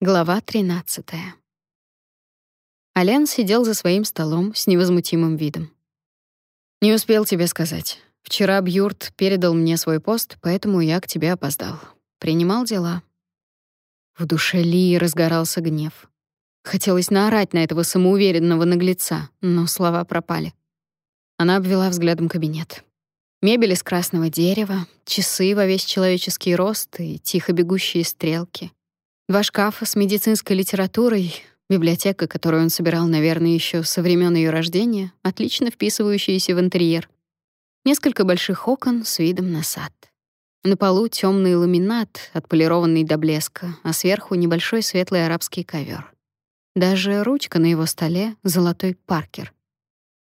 Глава 13. Ален сидел за своим столом с невозмутимым видом. «Не успел тебе сказать. Вчера Бьюрт передал мне свой пост, поэтому я к тебе опоздал. Принимал дела». В душе Лии разгорался гнев. Хотелось наорать на этого самоуверенного наглеца, но слова пропали. Она обвела взглядом кабинет. Мебель из красного дерева, часы во весь человеческий рост и тихо бегущие стрелки — Два шкафа с медицинской литературой, библиотека, которую он собирал, наверное, еще со времен ее рождения, отлично вписывающиеся в интерьер. Несколько больших окон с видом на сад. На полу темный ламинат, отполированный до блеска, а сверху небольшой светлый арабский ковер. Даже ручка на его столе — золотой паркер.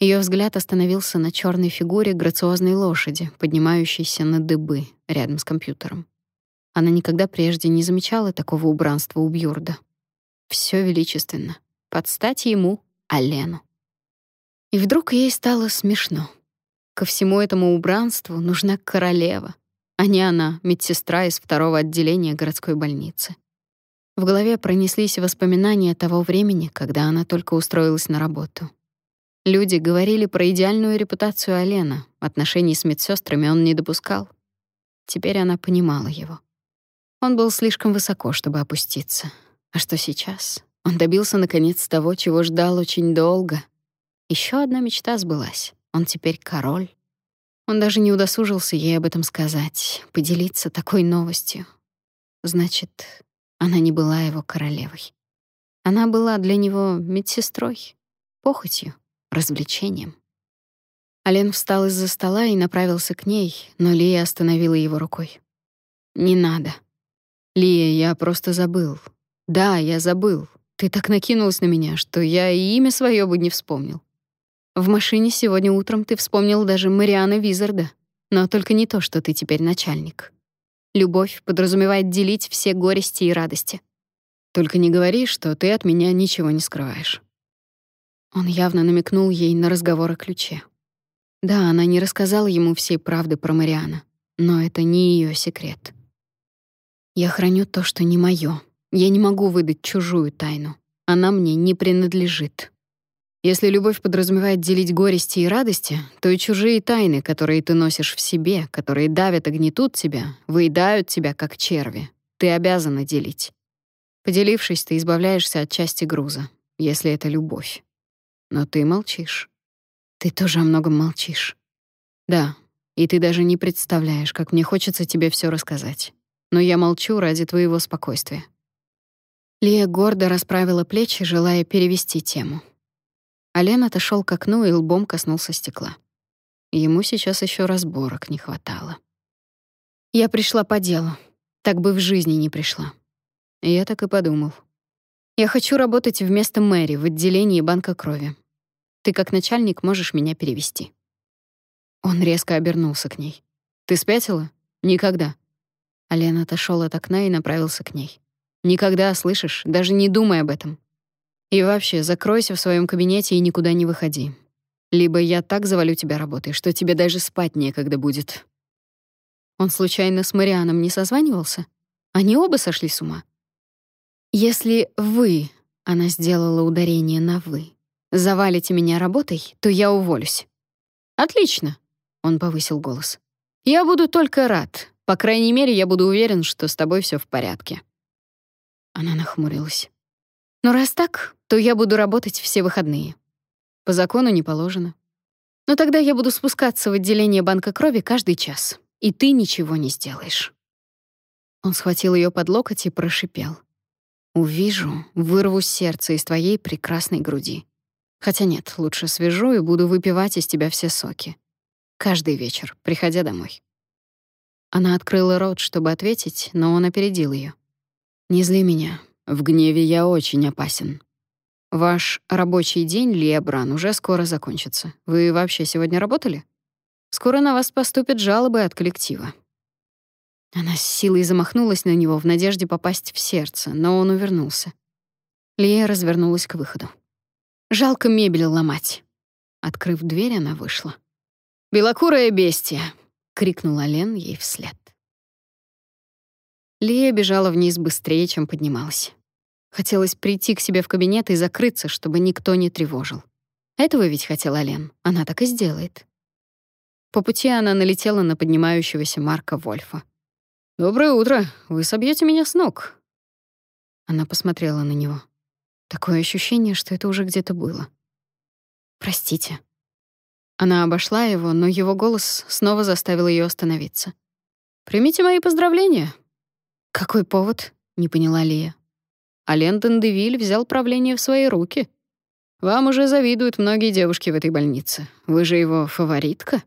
Ее взгляд остановился на черной фигуре грациозной лошади, поднимающейся на дыбы рядом с компьютером. Она никогда прежде не замечала такого убранства у Бьюрда. Все величественно. Под стать ему, Алену. И вдруг ей стало смешно. Ко всему этому убранству нужна королева, а не она, медсестра из второго отделения городской больницы. В голове пронеслись воспоминания того времени, когда она только устроилась на работу. Люди говорили про идеальную репутацию Алена, отношений с медсестрами он не допускал. Теперь она понимала его. Он был слишком высоко, чтобы опуститься. А что сейчас? Он добился наконец того, чего ждал очень долго. Еще одна мечта сбылась. Он теперь король. Он даже не удосужился ей об этом сказать, поделиться такой новостью. Значит, она не была его королевой. Она была для него медсестрой, похотью, развлечением. Ален встал из-за стола и направился к ней, но Лия остановила его рукой. «Не надо», Лия, я просто забыл. Да, я забыл. Ты так накинулась на меня, что я и имя свое бы не вспомнил. В машине сегодня утром ты вспомнил даже Мариана Визарда, но только не то, что ты теперь начальник. Любовь подразумевает делить все горести и радости. Только не говори, что ты от меня ничего не скрываешь. Он явно намекнул ей на разговор о ключе. Да, она не рассказала ему всей правды про Мариана, но это не ее секрет. Я храню то, что не моё. Я не могу выдать чужую тайну. Она мне не принадлежит. Если любовь подразумевает делить горести и радости, то и чужие тайны, которые ты носишь в себе, которые давят и гнетут тебя, выедают тебя, как черви, ты обязана делить. Поделившись, ты избавляешься от части груза, если это любовь. Но ты молчишь. Ты тоже о многом молчишь. Да, и ты даже не представляешь, как мне хочется тебе всё рассказать но я молчу ради твоего спокойствия». Лия гордо расправила плечи, желая перевести тему. Ален отошел к окну и лбом коснулся стекла. Ему сейчас еще разборок не хватало. «Я пришла по делу. Так бы в жизни не пришла». Я так и подумал. «Я хочу работать вместо Мэри в отделении банка крови. Ты как начальник можешь меня перевести». Он резко обернулся к ней. «Ты спятила? Никогда. Ален отошел от окна и направился к ней. «Никогда, слышишь? Даже не думай об этом. И вообще, закройся в своем кабинете и никуда не выходи. Либо я так завалю тебя работой, что тебе даже спать некогда будет». Он случайно с Марианом не созванивался? Они оба сошли с ума? «Если вы...» — она сделала ударение на «вы» завалите меня работой, то я уволюсь». «Отлично», — он повысил голос. «Я буду только рад. По крайней мере, я буду уверен, что с тобой все в порядке». Она нахмурилась. «Но раз так, то я буду работать все выходные. По закону не положено. Но тогда я буду спускаться в отделение банка крови каждый час, и ты ничего не сделаешь». Он схватил ее под локоть и прошипел. «Увижу, вырву сердце из твоей прекрасной груди. Хотя нет, лучше свяжу и буду выпивать из тебя все соки. Каждый вечер, приходя домой». Она открыла рот, чтобы ответить, но он опередил ее. «Не зли меня. В гневе я очень опасен. Ваш рабочий день, Лебран, уже скоро закончится. Вы вообще сегодня работали? Скоро на вас поступят жалобы от коллектива». Она с силой замахнулась на него в надежде попасть в сердце, но он увернулся. Лия развернулась к выходу. «Жалко мебель ломать». Открыв дверь, она вышла. «Белокурое бестия!» Крикнула Лен ей вслед. Лия бежала вниз быстрее, чем поднималась. Хотелось прийти к себе в кабинет и закрыться, чтобы никто не тревожил. Этого ведь хотела Лен. Она так и сделает. По пути она налетела на поднимающегося Марка Вольфа. «Доброе утро. Вы собьете меня с ног». Она посмотрела на него. Такое ощущение, что это уже где-то было. «Простите». Она обошла его, но его голос снова заставил ее остановиться. «Примите мои поздравления». «Какой повод?» — не поняла Лия. А Лендон Девиль взял правление в свои руки. Вам уже завидуют многие девушки в этой больнице. Вы же его фаворитка?»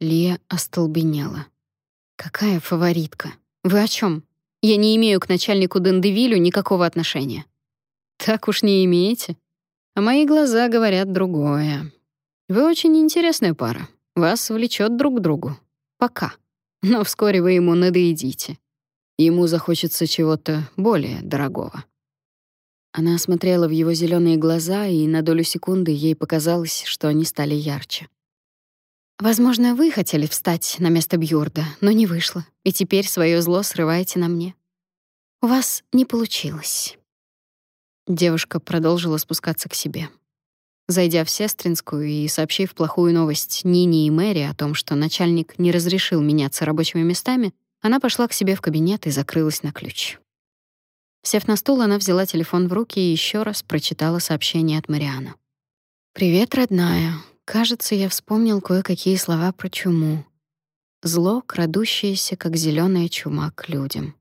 Лия остолбенела. «Какая фаворитка? Вы о чем? Я не имею к начальнику Дендевилю никакого отношения». «Так уж не имеете. А мои глаза говорят другое. Вы очень интересная пара. Вас влечет друг к другу. Пока. Но вскоре вы ему надоедите. Ему захочется чего-то более дорогого». Она смотрела в его зеленые глаза, и на долю секунды ей показалось, что они стали ярче. Возможно, вы хотели встать на место Бьюрда, но не вышло, и теперь свое зло срываете на мне. У вас не получилось. Девушка продолжила спускаться к себе. Зайдя в Сестринскую и сообщив плохую новость Нине и Мэри о том, что начальник не разрешил меняться рабочими местами, она пошла к себе в кабинет и закрылась на ключ. Сев на стул, она взяла телефон в руки и еще раз прочитала сообщение от Мариана. «Привет, родная. Кажется, я вспомнил кое-какие слова про чуму. Зло, крадущееся, как зеленая чума к людям.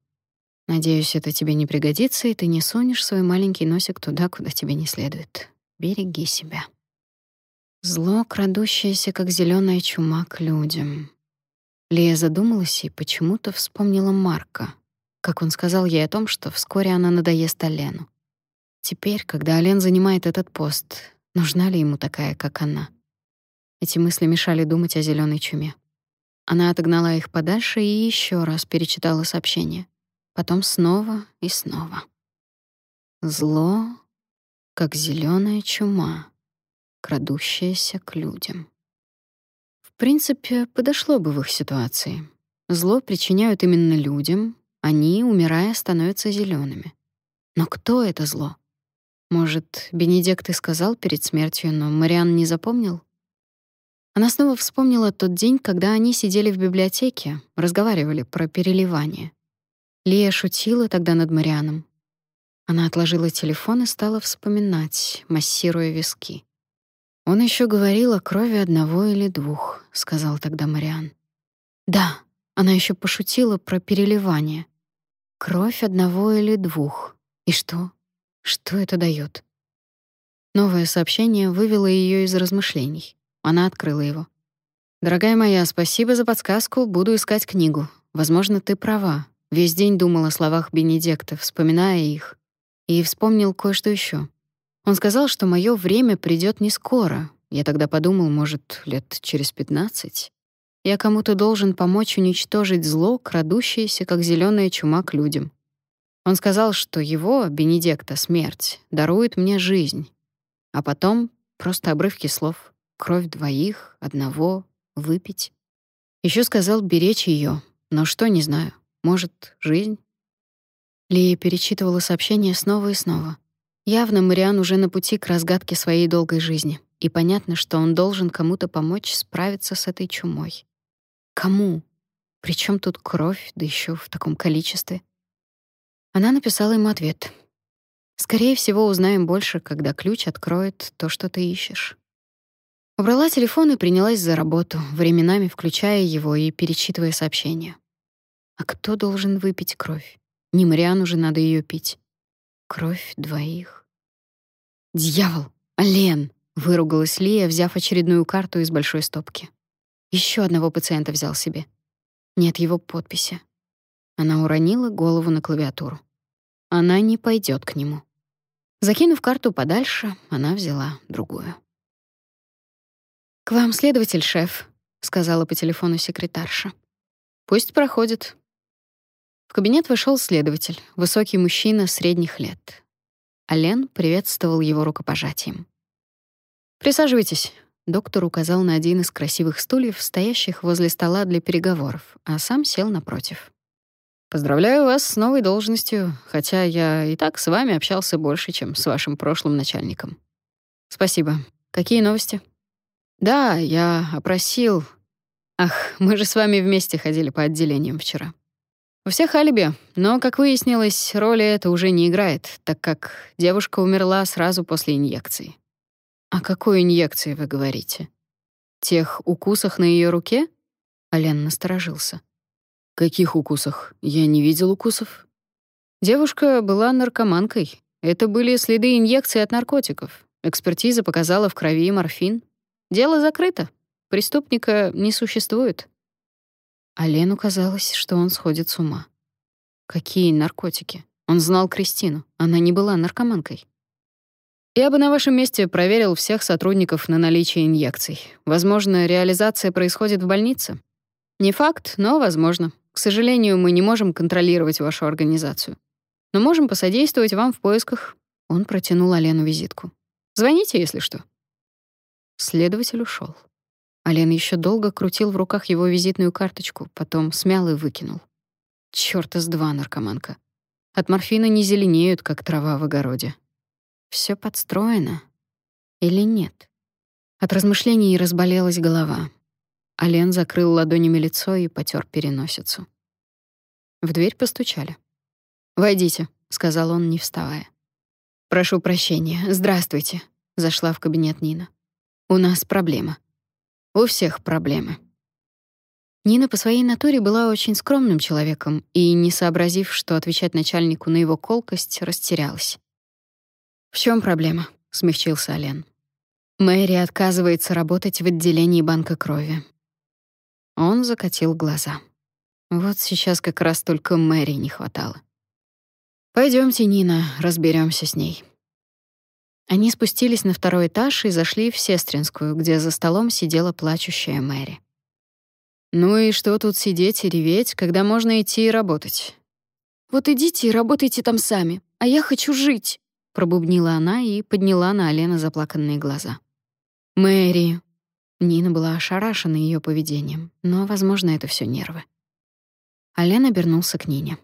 Надеюсь, это тебе не пригодится, и ты не сунешь свой маленький носик туда, куда тебе не следует. Береги себя. Зло, крадущееся, как зеленая чума к людям. Лия задумалась и почему-то вспомнила Марка, как он сказал ей о том, что вскоре она надоест Алену. Теперь, когда Ален занимает этот пост, нужна ли ему такая, как она? Эти мысли мешали думать о зеленой чуме. Она отогнала их подальше и еще раз перечитала сообщение. Потом снова и снова. Зло, как зеленая чума, крадущаяся к людям. В принципе, подошло бы в их ситуации. Зло причиняют именно людям, они, умирая, становятся зелеными. Но кто это зло? Может, Бенедикт и сказал перед смертью, но Мариан не запомнил? Она снова вспомнила тот день, когда они сидели в библиотеке, разговаривали про переливание. Лия шутила тогда над Марианом. Она отложила телефон и стала вспоминать, массируя виски. Он еще говорил о крови одного или двух, сказал тогда Мариан. Да, она еще пошутила про переливание. Кровь одного или двух. И что? Что это дает? Новое сообщение вывело ее из размышлений. Она открыла его. «Дорогая моя, спасибо за подсказку, буду искать книгу. Возможно, ты права. Весь день думал о словах Бенедикта, вспоминая их. И вспомнил кое-что еще. Он сказал, что мое время придет не скоро. Я тогда подумал, может, лет через пятнадцать. Я кому-то должен помочь уничтожить зло, крадущееся, как зеленая чума к людям. Он сказал, что его, Бенедикта, смерть дарует мне жизнь. А потом просто обрывки слов кровь двоих, одного, выпить. Еще сказал беречь ее, но что, не знаю. Может, жизнь? Лия перечитывала сообщение снова и снова. Явно Мариан уже на пути к разгадке своей долгой жизни, и понятно, что он должен кому-то помочь справиться с этой чумой. Кому? Причем тут кровь, да еще в таком количестве? Она написала ему ответ. Скорее всего, узнаем больше, когда ключ откроет то, что ты ищешь. Убрала телефон и принялась за работу, временами включая его и перечитывая сообщения. А кто должен выпить кровь? Не Мариану же надо ее пить. Кровь двоих. Дьявол! Ален! Выругалась Лия, взяв очередную карту из большой стопки. Еще одного пациента взял себе. Нет его подписи. Она уронила голову на клавиатуру. Она не пойдет к нему. Закинув карту подальше, она взяла другую. «К вам следователь, шеф», — сказала по телефону секретарша. «Пусть проходит». В кабинет вошел следователь, высокий мужчина средних лет. Ален приветствовал его рукопожатием. «Присаживайтесь», — доктор указал на один из красивых стульев, стоящих возле стола для переговоров, а сам сел напротив. Поздравляю вас с новой должностью, хотя я и так с вами общался больше, чем с вашим прошлым начальником. Спасибо. Какие новости? Да, я опросил. Ах, мы же с вами вместе ходили по отделениям вчера. У всех алиби, но, как выяснилось, роли это уже не играет, так как девушка умерла сразу после инъекции. О какой инъекции вы говорите? Тех укусах на ее руке? Ален насторожился. Каких укусах? Я не видел укусов. Девушка была наркоманкой. Это были следы инъекций от наркотиков. Экспертиза показала в крови морфин. Дело закрыто. Преступника не существует. А Лену казалось, что он сходит с ума. Какие наркотики? Он знал Кристину. Она не была наркоманкой. Я бы на вашем месте проверил всех сотрудников на наличие инъекций. Возможно, реализация происходит в больнице. Не факт, но возможно. К сожалению, мы не можем контролировать вашу организацию. Но можем посодействовать вам в поисках. Он протянул Алену визитку. Звоните, если что. Следователь ушел. Ален еще долго крутил в руках его визитную карточку, потом смял и выкинул. Чёрта с два, наркоманка. От морфина не зеленеют, как трава в огороде. Все подстроено. Или нет? От размышлений разболелась голова. Ален закрыл ладонями лицо и потер переносицу. В дверь постучали. «Войдите», — сказал он, не вставая. «Прошу прощения. Здравствуйте», — зашла в кабинет Нина. «У нас проблема. У всех проблемы». Нина по своей натуре была очень скромным человеком и, не сообразив, что отвечать начальнику на его колкость, растерялась. «В чем проблема?» — смягчился Ален. «Мэри отказывается работать в отделении банка крови. Он закатил глаза. Вот сейчас как раз только Мэри не хватало. Пойдемте, Нина, разберемся с ней. Они спустились на второй этаж и зашли в Сестринскую, где за столом сидела плачущая Мэри. Ну и что тут сидеть и реветь, когда можно идти и работать? Вот идите и работайте там сами, а я хочу жить, пробубнила она и подняла на Алена заплаканные глаза. Мэри, Нина была ошарашена ее поведением, но, возможно, это все нервы. Ален обернулся к Нине.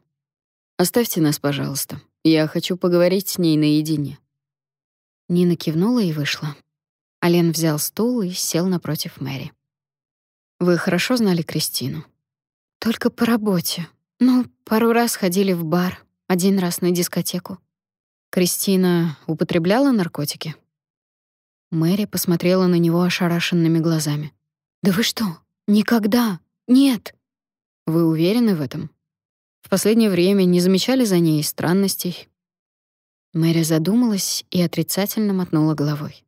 «Оставьте нас, пожалуйста. Я хочу поговорить с ней наедине». Нина кивнула и вышла. Ален взял стул и сел напротив Мэри. «Вы хорошо знали Кристину?» «Только по работе. Ну, пару раз ходили в бар, один раз на дискотеку». «Кристина употребляла наркотики?» Мэри посмотрела на него ошарашенными глазами. «Да вы что? Никогда! Нет!» «Вы уверены в этом? В последнее время не замечали за ней странностей?» Мэри задумалась и отрицательно мотнула головой.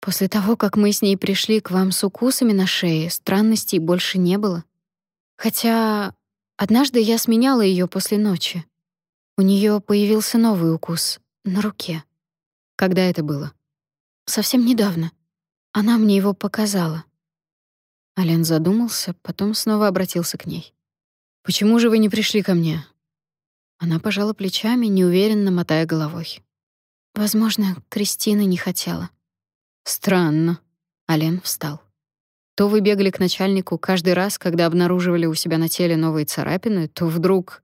«После того, как мы с ней пришли к вам с укусами на шее, странностей больше не было. Хотя однажды я сменяла ее после ночи. У нее появился новый укус на руке. Когда это было?» Совсем недавно. Она мне его показала. Ален задумался, потом снова обратился к ней. Почему же вы не пришли ко мне? Она пожала плечами, неуверенно мотая головой. Возможно, Кристина не хотела. Странно. Ален встал. То вы бегали к начальнику каждый раз, когда обнаруживали у себя на теле новые царапины, то вдруг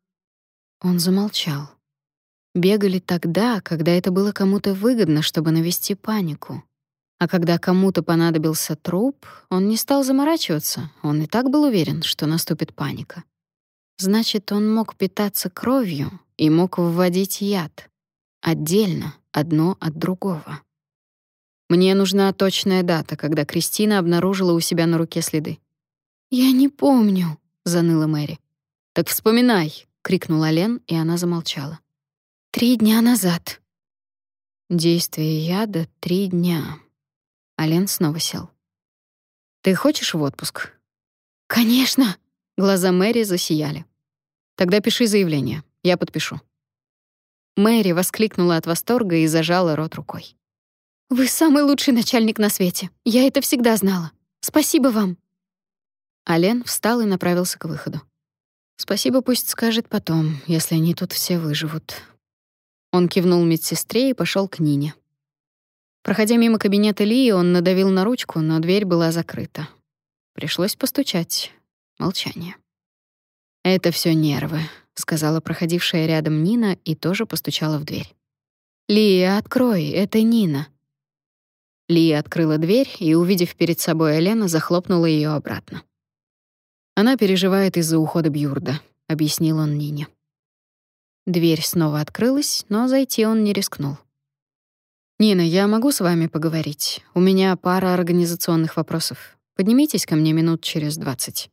Он замолчал. Бегали тогда, когда это было кому-то выгодно, чтобы навести панику. А когда кому-то понадобился труп, он не стал заморачиваться, он и так был уверен, что наступит паника. Значит, он мог питаться кровью и мог вводить яд. Отдельно, одно от другого. Мне нужна точная дата, когда Кристина обнаружила у себя на руке следы. «Я не помню», — заныла Мэри. «Так вспоминай», — крикнула Лен, и она замолчала. Три дня назад. Действие яда — три дня. Ален снова сел. Ты хочешь в отпуск? Конечно. Глаза Мэри засияли. Тогда пиши заявление. Я подпишу. Мэри воскликнула от восторга и зажала рот рукой. Вы самый лучший начальник на свете. Я это всегда знала. Спасибо вам. Ален встал и направился к выходу. Спасибо пусть скажет потом, если они тут все выживут. Он кивнул медсестре и пошел к Нине. Проходя мимо кабинета Лии, он надавил на ручку, но дверь была закрыта. Пришлось постучать. Молчание. «Это все нервы», — сказала проходившая рядом Нина и тоже постучала в дверь. «Лия, открой, это Нина». Лия открыла дверь и, увидев перед собой Елену, захлопнула ее обратно. «Она переживает из-за ухода Бьюрда», — объяснил он Нине. Дверь снова открылась, но зайти он не рискнул. «Нина, я могу с вами поговорить? У меня пара организационных вопросов. Поднимитесь ко мне минут через двадцать».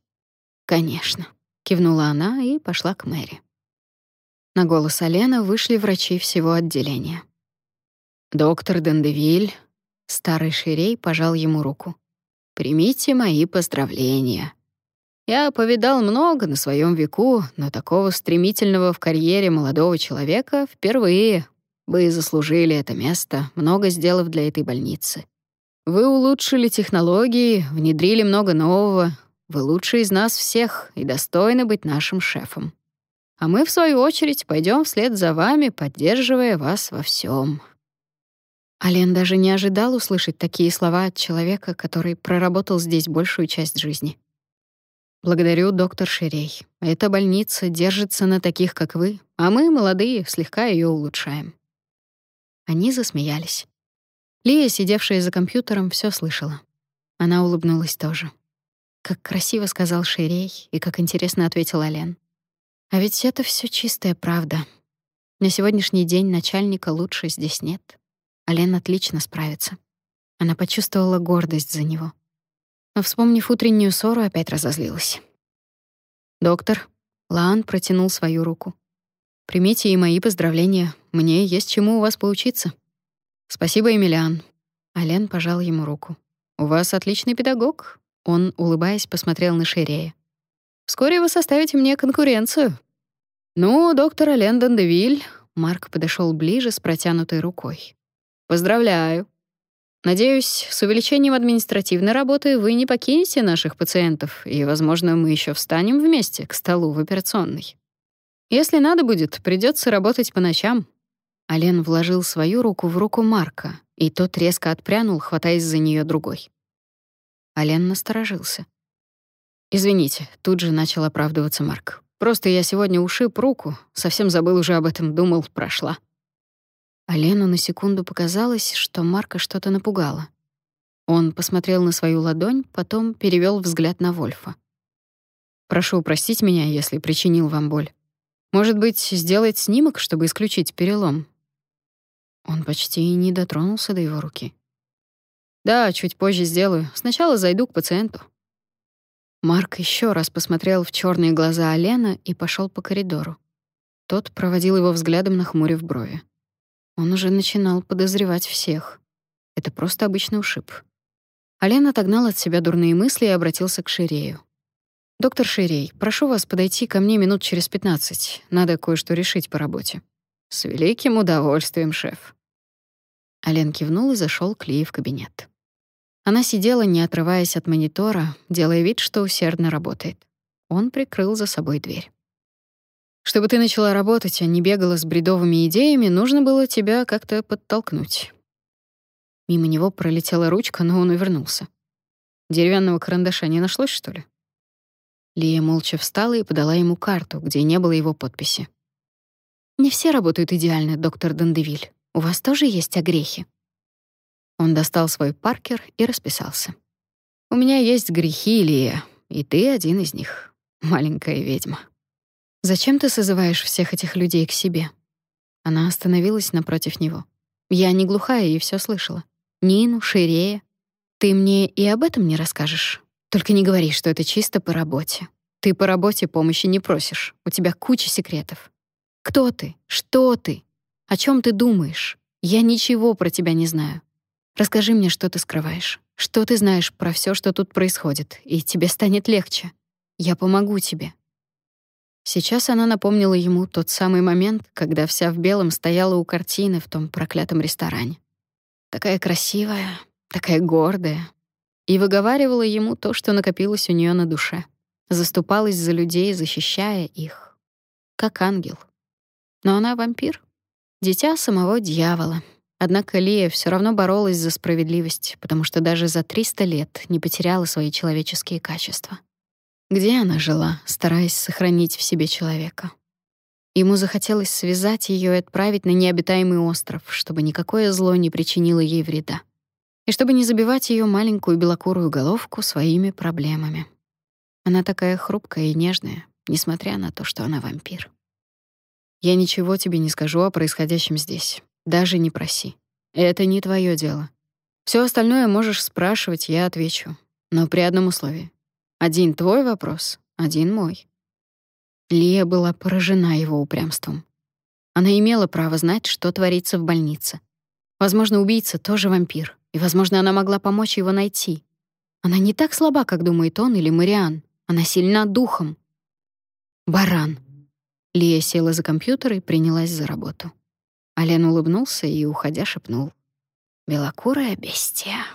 «Конечно», — кивнула она и пошла к Мэри. На голос Алена вышли врачи всего отделения. «Доктор Дендевиль», — старый ширей пожал ему руку. «Примите мои поздравления. Я повидал много на своем веку, но такого стремительного в карьере молодого человека впервые. Вы заслужили это место, много сделав для этой больницы. Вы улучшили технологии, внедрили много нового. Вы лучший из нас всех и достойны быть нашим шефом. А мы, в свою очередь, пойдем вслед за вами, поддерживая вас во всем. Ален даже не ожидал услышать такие слова от человека, который проработал здесь большую часть жизни. Благодарю, доктор Ширей. Эта больница держится на таких, как вы, а мы, молодые, слегка ее улучшаем. Они засмеялись. Лия, сидевшая за компьютером, все слышала. Она улыбнулась тоже. Как красиво сказал Ширей и как интересно ответил Ален. А ведь это все чистая правда. На сегодняшний день начальника лучше здесь нет. Ален отлично справится. Она почувствовала гордость за него но, вспомнив утреннюю ссору, опять разозлилась. «Доктор», — Лаан протянул свою руку. «Примите и мои поздравления. Мне есть чему у вас поучиться». «Спасибо, Эмилиан». Ален пожал ему руку. «У вас отличный педагог». Он, улыбаясь, посмотрел на Шерея. «Вскоре вы составите мне конкуренцию». «Ну, доктор Ален Дандевиль», — Марк подошел ближе с протянутой рукой. «Поздравляю. Надеюсь, с увеличением административной работы вы не покинете наших пациентов, и, возможно, мы еще встанем вместе к столу в операционной. Если надо будет, придется работать по ночам». Ален вложил свою руку в руку Марка, и тот резко отпрянул, хватаясь за нее другой. Ален насторожился. «Извините», — тут же начал оправдываться Марк. «Просто я сегодня ушиб руку, совсем забыл уже об этом, думал, прошла». А Лену на секунду показалось, что Марка что-то напугало. Он посмотрел на свою ладонь, потом перевел взгляд на Вольфа. «Прошу простить меня, если причинил вам боль. Может быть, сделать снимок, чтобы исключить перелом?» Он почти не дотронулся до его руки. «Да, чуть позже сделаю. Сначала зайду к пациенту». Марк еще раз посмотрел в черные глаза Алена и пошел по коридору. Тот проводил его взглядом, нахмурив брови. Он уже начинал подозревать всех. Это просто обычный ушиб. Ален отогнал от себя дурные мысли и обратился к Ширею. «Доктор Ширей, прошу вас подойти ко мне минут через пятнадцать. Надо кое-что решить по работе». «С великим удовольствием, шеф». Ален кивнул и зашел к Лии в кабинет. Она сидела, не отрываясь от монитора, делая вид, что усердно работает. Он прикрыл за собой дверь. Чтобы ты начала работать, а не бегала с бредовыми идеями, нужно было тебя как-то подтолкнуть. Мимо него пролетела ручка, но он увернулся. Деревянного карандаша не нашлось, что ли? Лия молча встала и подала ему карту, где не было его подписи. «Не все работают идеально, доктор Дандевиль. У вас тоже есть огрехи?» Он достал свой паркер и расписался. «У меня есть грехи, Лия, и ты один из них, маленькая ведьма». Зачем ты созываешь всех этих людей к себе? Она остановилась напротив него. Я не глухая и все слышала. Нину, Ширея. Ты мне и об этом не расскажешь. Только не говори, что это чисто по работе. Ты по работе помощи не просишь. У тебя куча секретов. Кто ты? Что ты? О чем ты думаешь? Я ничего про тебя не знаю. Расскажи мне, что ты скрываешь. Что ты знаешь про все, что тут происходит, и тебе станет легче. Я помогу тебе. Сейчас она напомнила ему тот самый момент, когда вся в белом стояла у картины в том проклятом ресторане. Такая красивая, такая гордая. И выговаривала ему то, что накопилось у нее на душе. Заступалась за людей, защищая их. Как ангел. Но она вампир. Дитя самого дьявола. Однако Лия все равно боролась за справедливость, потому что даже за 300 лет не потеряла свои человеческие качества. Где она жила, стараясь сохранить в себе человека? Ему захотелось связать ее и отправить на необитаемый остров, чтобы никакое зло не причинило ей вреда. И чтобы не забивать ее маленькую белокурую головку своими проблемами. Она такая хрупкая и нежная, несмотря на то, что она вампир. Я ничего тебе не скажу о происходящем здесь. Даже не проси. Это не твое дело. Все остальное можешь спрашивать, я отвечу. Но при одном условии. Один твой вопрос, один мой. Лия была поражена его упрямством. Она имела право знать, что творится в больнице. Возможно, убийца тоже вампир, и, возможно, она могла помочь его найти. Она не так слаба, как думает он или Мариан. Она сильна духом. Баран. Лия села за компьютер и принялась за работу. Ален улыбнулся и, уходя, шепнул. «Белокурая бестия».